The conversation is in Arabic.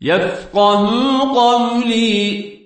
يفقه قولي.